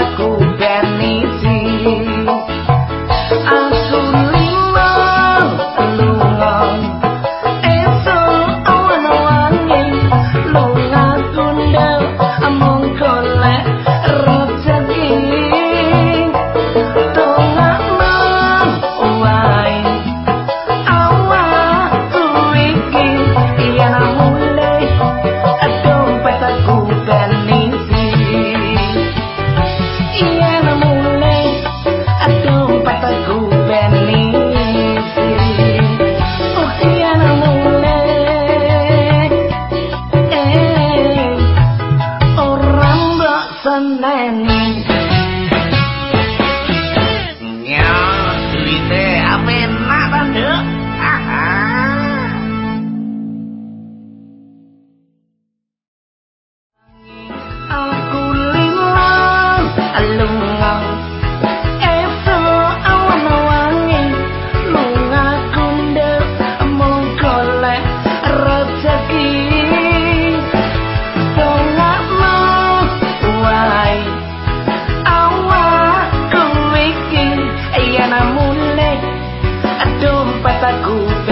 Jacob aku